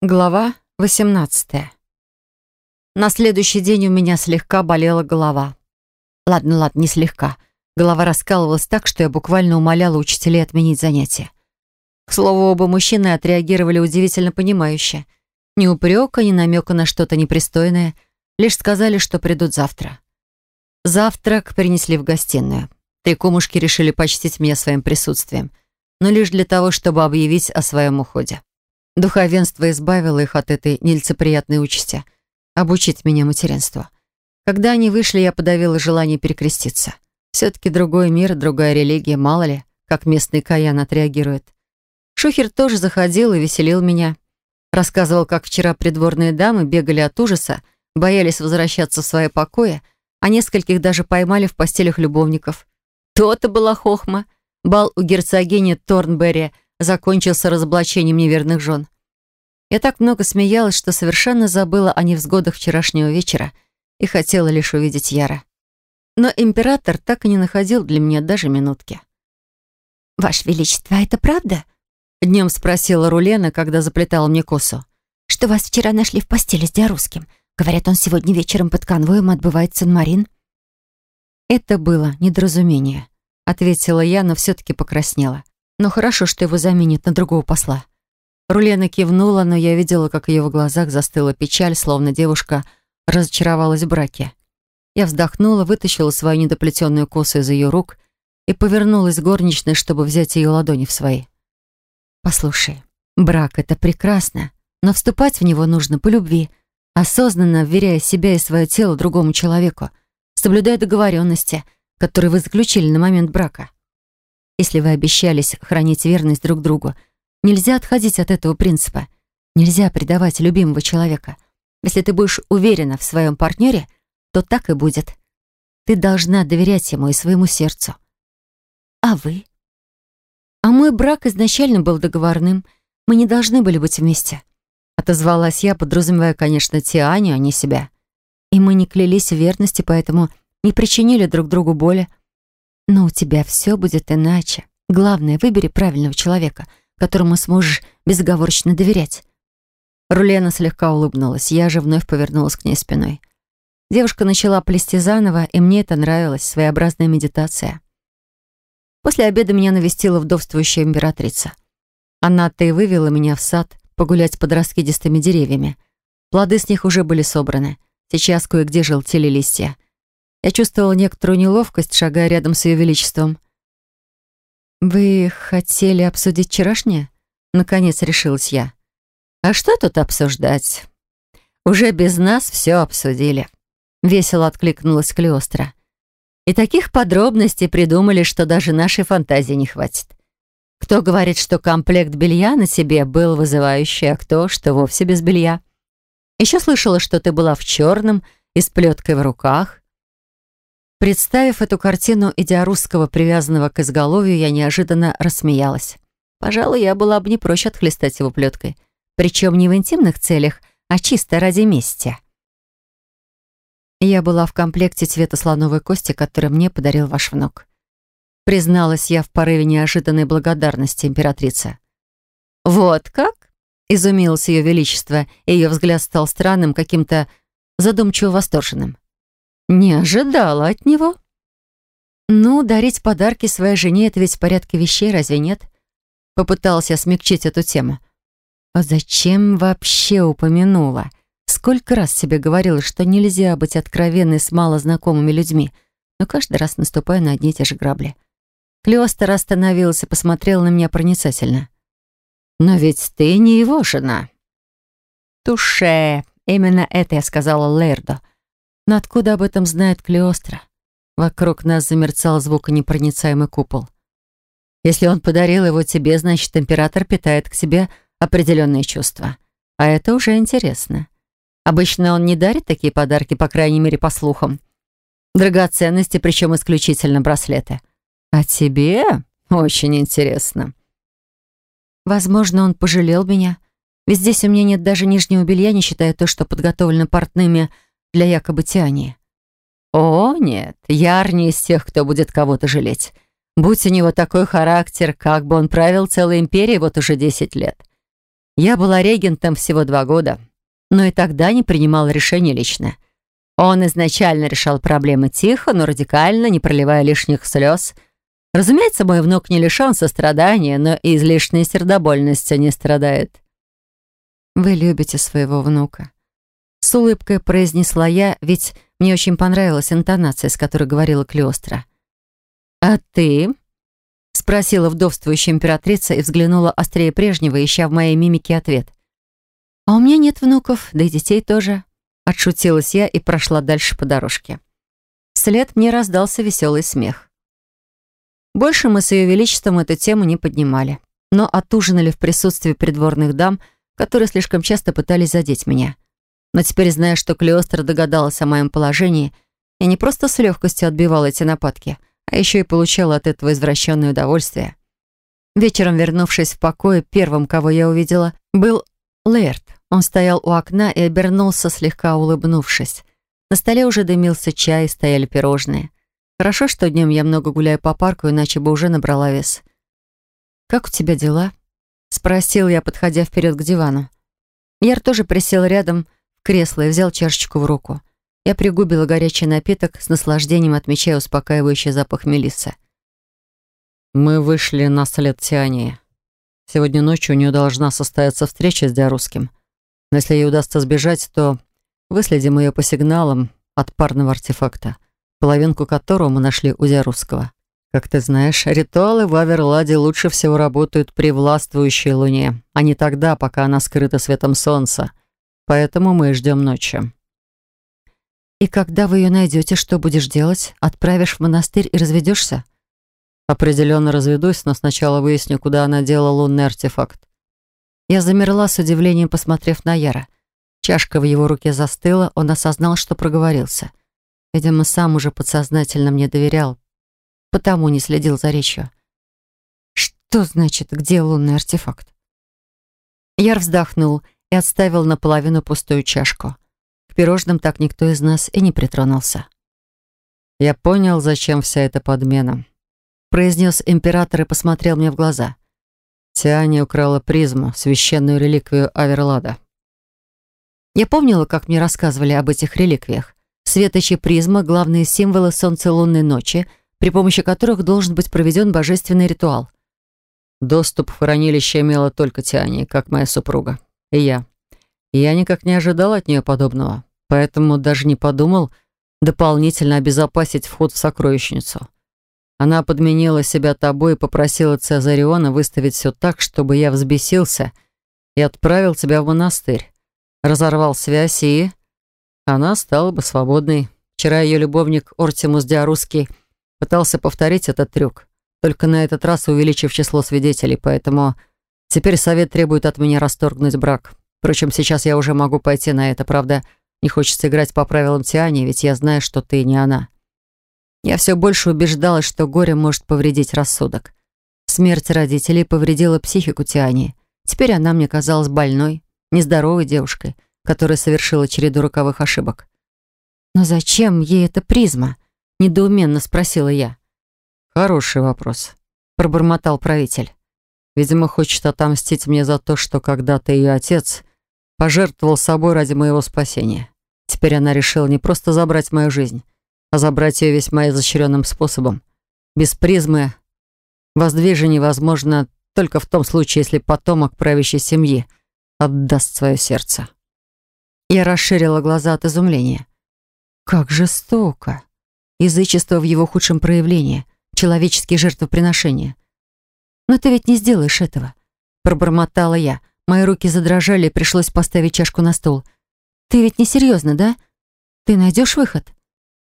Глава 18 На следующий день у меня слегка болела голова. Ладно, ладно, не слегка. Голова раскалывалась так, что я буквально умоляла учителей отменить занятия. К слову, оба мужчины отреагировали удивительно понимающе. Ни упрека, ни намека на что-то непристойное. Лишь сказали, что придут завтра. Завтрак принесли в гостиную. Три кумушки решили почтить меня своим присутствием, но лишь для того, чтобы объявить о своем уходе. Духовенство избавило их от этой нелицеприятной участи — обучить меня материнству. Когда они вышли, я подавила желание перекреститься. Все-таки другой мир, другая религия, мало ли, как местный каян отреагирует. Шухер тоже заходил и веселил меня. Рассказывал, как вчера придворные дамы бегали от ужаса, боялись возвращаться в свои покои, а нескольких даже поймали в постелях любовников. То-то была хохма. Бал у герцогини Торнберри — закончился разоблачением неверных жен. Я так много смеялась, что совершенно забыла о невзгодах вчерашнего вечера и хотела лишь увидеть Яра. Но император так и не находил для меня даже минутки. «Ваше Величество, а это правда?» Днем спросила Рулена, когда заплетала мне косу. «Что вас вчера нашли в постели с Диарусским? Говорят, он сегодня вечером под конвоем отбывает Сан-Марин». «Это было недоразумение», — ответила я, но все-таки покраснела. Но хорошо, что его заменят на другого посла. Рулена кивнула, но я видела, как ее в глазах застыла печаль, словно девушка разочаровалась в браке. Я вздохнула, вытащила свою недоплетенную косу из ее рук и повернулась к горничной, чтобы взять ее ладони в свои. «Послушай, брак — это прекрасно, но вступать в него нужно по любви, осознанно вверяя себя и свое тело другому человеку, соблюдая договоренности, которые вы заключили на момент брака. Если вы обещались хранить верность друг другу, нельзя отходить от этого принципа. Нельзя предавать любимого человека. Если ты будешь уверена в своем партнере, то так и будет. Ты должна доверять ему и своему сердцу. А вы? А мой брак изначально был договорным. Мы не должны были быть вместе. Отозвалась я, подразумевая, конечно, Тианю, а не себя. И мы не клялись в верности, поэтому не причинили друг другу боли. Но у тебя все будет иначе. Главное, выбери правильного человека, которому сможешь безоговорочно доверять. Рулена слегка улыбнулась, я же вновь повернулась к ней спиной. Девушка начала плести заново, и мне это нравилось, своеобразная медитация. После обеда меня навестила вдовствующая императрица. Она-то и вывела меня в сад погулять под раскидистыми деревьями. Плоды с них уже были собраны. Сейчас кое-где желтели листья. Я чувствовала некоторую неловкость, шагая рядом с ее величеством. «Вы хотели обсудить вчерашнее?» Наконец решилась я. «А что тут обсуждать? Уже без нас все обсудили». Весело откликнулась Клеостра. «И таких подробностей придумали, что даже нашей фантазии не хватит. Кто говорит, что комплект белья на себе был вызывающий, а кто, что вовсе без белья? Еще слышала, что ты была в черном и с плеткой в руках. Представив эту картину идиорусского, привязанного к изголовью, я неожиданно рассмеялась. Пожалуй, я была бы не прочь отхлестать его плеткой. Причем не в интимных целях, а чисто ради мести. Я была в комплекте цвета слоновой кости, который мне подарил ваш внук. Призналась я в порыве неожиданной благодарности императрицы. «Вот как?» — изумилось ее величество, и ее взгляд стал странным, каким-то задумчиво восторженным. Не ожидала от него. Ну, дарить подарки своей жене — это ведь в порядке вещей, разве нет? Попытался смягчить эту тему. А зачем вообще упомянула? Сколько раз себе говорила, что нельзя быть откровенной с малознакомыми людьми, но каждый раз наступая на одни и те же грабли. Клёстер остановился посмотрел на меня проницательно. «Но ведь ты не его жена». «Туше!» Именно это я сказала Лердо — но откуда об этом знает Клеостро? Вокруг нас замерцал звуконепроницаемый купол. Если он подарил его тебе, значит, император питает к тебе определенные чувства. А это уже интересно. Обычно он не дарит такие подарки, по крайней мере, по слухам. Драгоценности, причем исключительно браслеты. А тебе очень интересно. Возможно, он пожалел меня. Ведь здесь у меня нет даже нижнего белья, не считая то, что подготовлено портными для якобы Тиани. О, нет, Яр не из тех, кто будет кого-то жалеть. Будь у него такой характер, как бы он правил целой империей вот уже десять лет. Я была регентом всего два года, но и тогда не принимал решения лично. Он изначально решал проблемы тихо, но радикально, не проливая лишних слез. Разумеется, мой внук не лишен сострадания, но и излишней сердобольности не страдает. «Вы любите своего внука», — с улыбкой произнесла я, ведь мне очень понравилась интонация, с которой говорила Клеостра. «А ты?» — спросила вдовствующая императрица и взглянула острее прежнего, ища в моей мимике ответ. «А у меня нет внуков, да и детей тоже», — отшутилась я и прошла дальше по дорожке. Вслед мне раздался веселый смех. Больше мы с Ее Величеством эту тему не поднимали, но отужинали в присутствии придворных дам, которые слишком часто пытались задеть меня. Но теперь, зная, что Клеостра догадалась о моем положении, я не просто с легкостью отбивала эти нападки, а еще и получала от этого извращенное удовольствие. Вечером, вернувшись в покое, первым, кого я увидела, был Лэрд. Он стоял у окна и обернулся, слегка улыбнувшись. На столе уже дымился чай, стояли пирожные. Хорошо, что днем я много гуляю по парку, иначе бы уже набрала вес. «Как у тебя дела?» — спросил я, подходя вперед к дивану. Яр тоже присел рядом кресло и взял чашечку в руку. Я пригубила горячий напиток, с наслаждением отмечая успокаивающий запах мелиссы. «Мы вышли на след Тиании. Сегодня ночью у нее должна состояться встреча с Диарусским. Но если ей удастся сбежать, то выследим ее по сигналам от парного артефакта, половинку которого мы нашли у Диарусского. Как ты знаешь, ритуалы в Аверладе лучше всего работают при властвующей луне, а не тогда, пока она скрыта светом солнца. Поэтому мы ждем ночи. «И когда вы ее найдете, что будешь делать? Отправишь в монастырь и разведешься?» «Определенно разведусь, но сначала выясню, куда она делала лунный артефакт». Я замерла с удивлением, посмотрев на Яра. Чашка в его руке застыла, он осознал, что проговорился. Видимо, сам уже подсознательно мне доверял, потому не следил за речью. «Что значит, где лунный артефакт?» Яр вздохнул и отставил наполовину пустую чашку пирожным так никто из нас и не притронулся. «Я понял, зачем вся эта подмена», — произнес император и посмотрел мне в глаза. Тиане украла призму, священную реликвию Аверлада. Я помнила, как мне рассказывали об этих реликвиях. Светочи призма — главные символы солнцелунной ночи, при помощи которых должен быть проведен божественный ритуал. Доступ в хранилище имела только Тиане, как моя супруга. И я. Я никак не ожидал от нее подобного поэтому даже не подумал дополнительно обезопасить вход в сокровищницу. Она подменила себя тобой и попросила Цезариона выставить все так, чтобы я взбесился и отправил тебя в монастырь. Разорвал связь и... Она стала бы свободной. Вчера ее любовник Ортимус Диарусский пытался повторить этот трюк, только на этот раз увеличив число свидетелей, поэтому теперь совет требует от меня расторгнуть брак. Впрочем, сейчас я уже могу пойти на это, правда, не хочется играть по правилам Тиани, ведь я знаю, что ты не она. Я все больше убеждалась, что горе может повредить рассудок. Смерть родителей повредила психику Тиани. Теперь она мне казалась больной, нездоровой девушкой, которая совершила череду роковых ошибок. «Но зачем ей эта призма?» — недоуменно спросила я. «Хороший вопрос», — пробормотал правитель. «Видимо, хочет отомстить мне за то, что когда-то ее отец Пожертвовал собой ради моего спасения. Теперь она решила не просто забрать мою жизнь, а забрать ее весьма изощренным способом. Без призмы воздвижение возможно только в том случае, если потомок правящей семьи отдаст свое сердце. Я расширила глаза от изумления. Как жестоко. Язычество в его худшем проявлении, человеческие жертвоприношения. Но ты ведь не сделаешь этого, пробормотала я, Мои руки задрожали, пришлось поставить чашку на стол. «Ты ведь не серьезно, да? Ты найдешь выход?»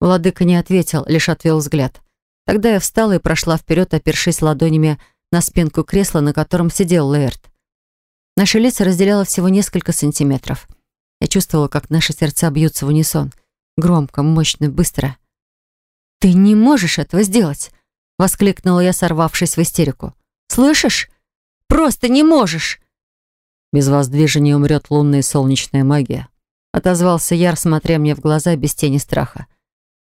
Владыка не ответил, лишь отвел взгляд. Тогда я встала и прошла вперед, опершись ладонями на спинку кресла, на котором сидел Лэрд. Наши лица разделяло всего несколько сантиметров. Я чувствовала, как наши сердца бьются в унисон. Громко, мощно, быстро. «Ты не можешь этого сделать!» — воскликнула я, сорвавшись в истерику. «Слышишь? Просто не можешь!» Без воздвижения умрет лунная и солнечная магия. Отозвался Яр, смотря мне в глаза без тени страха.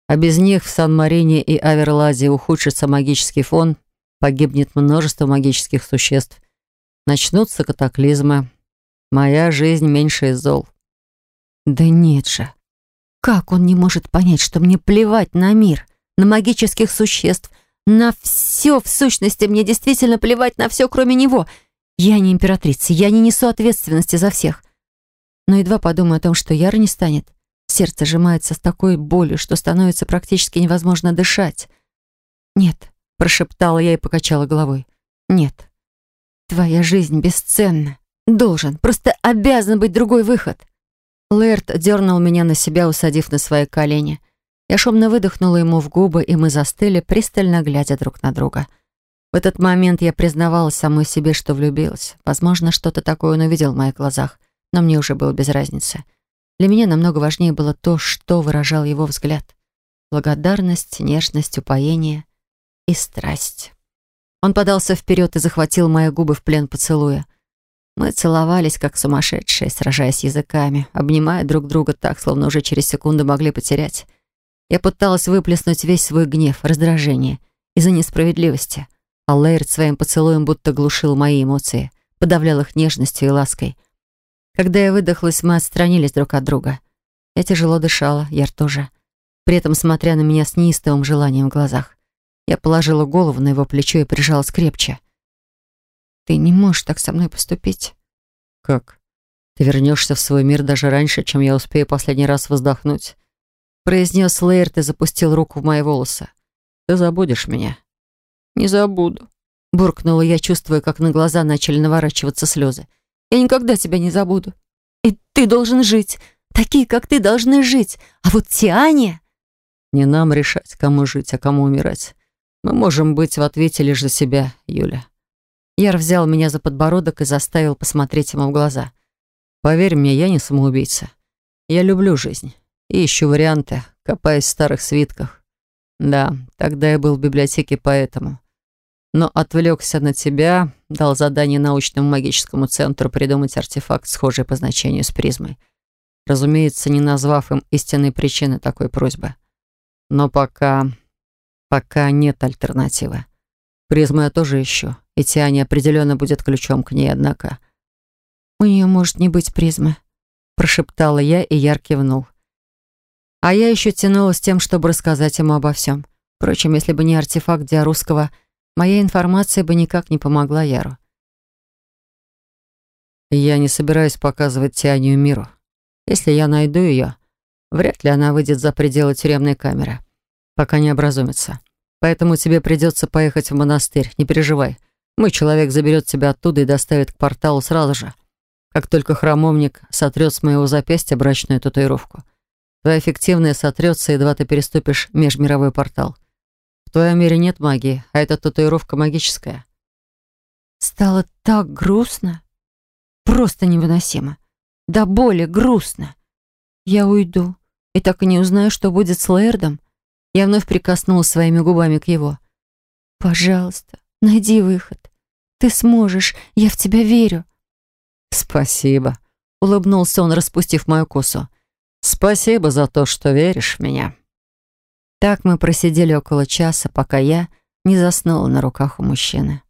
А без них в Сан-Марине и Аверладе ухудшится магический фон, погибнет множество магических существ. Начнутся катаклизмы. Моя жизнь меньше из зол. Да нет же. Как он не может понять, что мне плевать на мир, на магических существ, на все в сущности? Мне действительно плевать на все, кроме него. Я не императрица, я не несу ответственности за всех. Но едва подумаю о том, что Яра не станет, сердце сжимается с такой болью, что становится практически невозможно дышать. «Нет», — прошептала я и покачала головой. «Нет, твоя жизнь бесценна. Должен, просто обязан быть другой выход». Лэрд дернул меня на себя, усадив на свои колени. Я шумно выдохнула ему в губы, и мы застыли, пристально глядя друг на друга. В этот момент я признавалась самой себе, что влюбилась. Возможно, что-то такое он увидел в моих глазах, но мне уже было без разницы. Для меня намного важнее было то, что выражал его взгляд. Благодарность, нежность, упоение и страсть. Он подался вперед и захватил мои губы в плен поцелуя. Мы целовались, как сумасшедшие, сражаясь языками, обнимая друг друга так, словно уже через секунду могли потерять. Я пыталась выплеснуть весь свой гнев, раздражение из-за несправедливости, а Лейрд своим поцелуем будто глушил мои эмоции, подавлял их нежностью и лаской. Когда я выдохлась, мы отстранились друг от друга. Я тяжело дышала, Яр тоже, при этом смотря на меня с неистовым желанием в глазах. Я положила голову на его плечо и прижалась крепче — ты не можешь так со мной поступить. Как? Ты вернешься в свой мир даже раньше, чем я успею последний раз вздохнуть. Произнес Лейерт и запустил руку в мои волосы. Ты забудешь меня. Не забуду. Буркнула я, чувствуя, как на глаза начали наворачиваться слезы. Я никогда тебя не забуду. И ты должен жить. Такие, как ты, должны жить. А вот Тиане... Не нам решать, кому жить, а кому умирать. Мы можем быть в ответе лишь за себя, Юля. Яр взял меня за подбородок и заставил посмотреть ему в глаза. «Поверь мне, я не самоубийца. Я люблю жизнь и ищу варианты, копаясь в старых свитках. Да, тогда я был в библиотеке поэтому. Но отвлекся на тебя, дал задание научному магическому центру придумать артефакт, схожий по значению с призмой. Разумеется, не назвав им истинной причины такой просьбы. Но пока... пока нет альтернативы. Призму я тоже ищу, и Тиане определенно будет ключом к ней, однако... «У нее может не быть призмы», — прошептала я, и Яр кивнул. А я еще тянула с тем, чтобы рассказать ему обо всем. Впрочем, если бы не артефакт для русского, моя информация бы никак не помогла Яру. Я не собираюсь показывать Тианию миру. Если я найду ее, вряд ли она выйдет за пределы тюремной камеры, пока не образумится. Поэтому тебе придется поехать в монастырь. Не переживай. Мой человек заберет тебя оттуда и доставит к порталу сразу же. Как только храмовник сотрет с моего запястья брачную татуировку. Твоя эффективная сотрется, едва ты переступишь межмировой портал. В твоем мире нет магии, а эта татуировка магическая. Стало так грустно. Просто невыносимо. Да боли грустно. Я уйду и так и не узнаю, что будет с Лэрдом. Я вновь прикоснулась своими губами к его. «Пожалуйста, найди выход. Ты сможешь, я в тебя верю». «Спасибо», — улыбнулся он, распустив мою косу. «Спасибо за то, что веришь в меня». Так мы просидели около часа, пока я не заснула на руках у мужчины.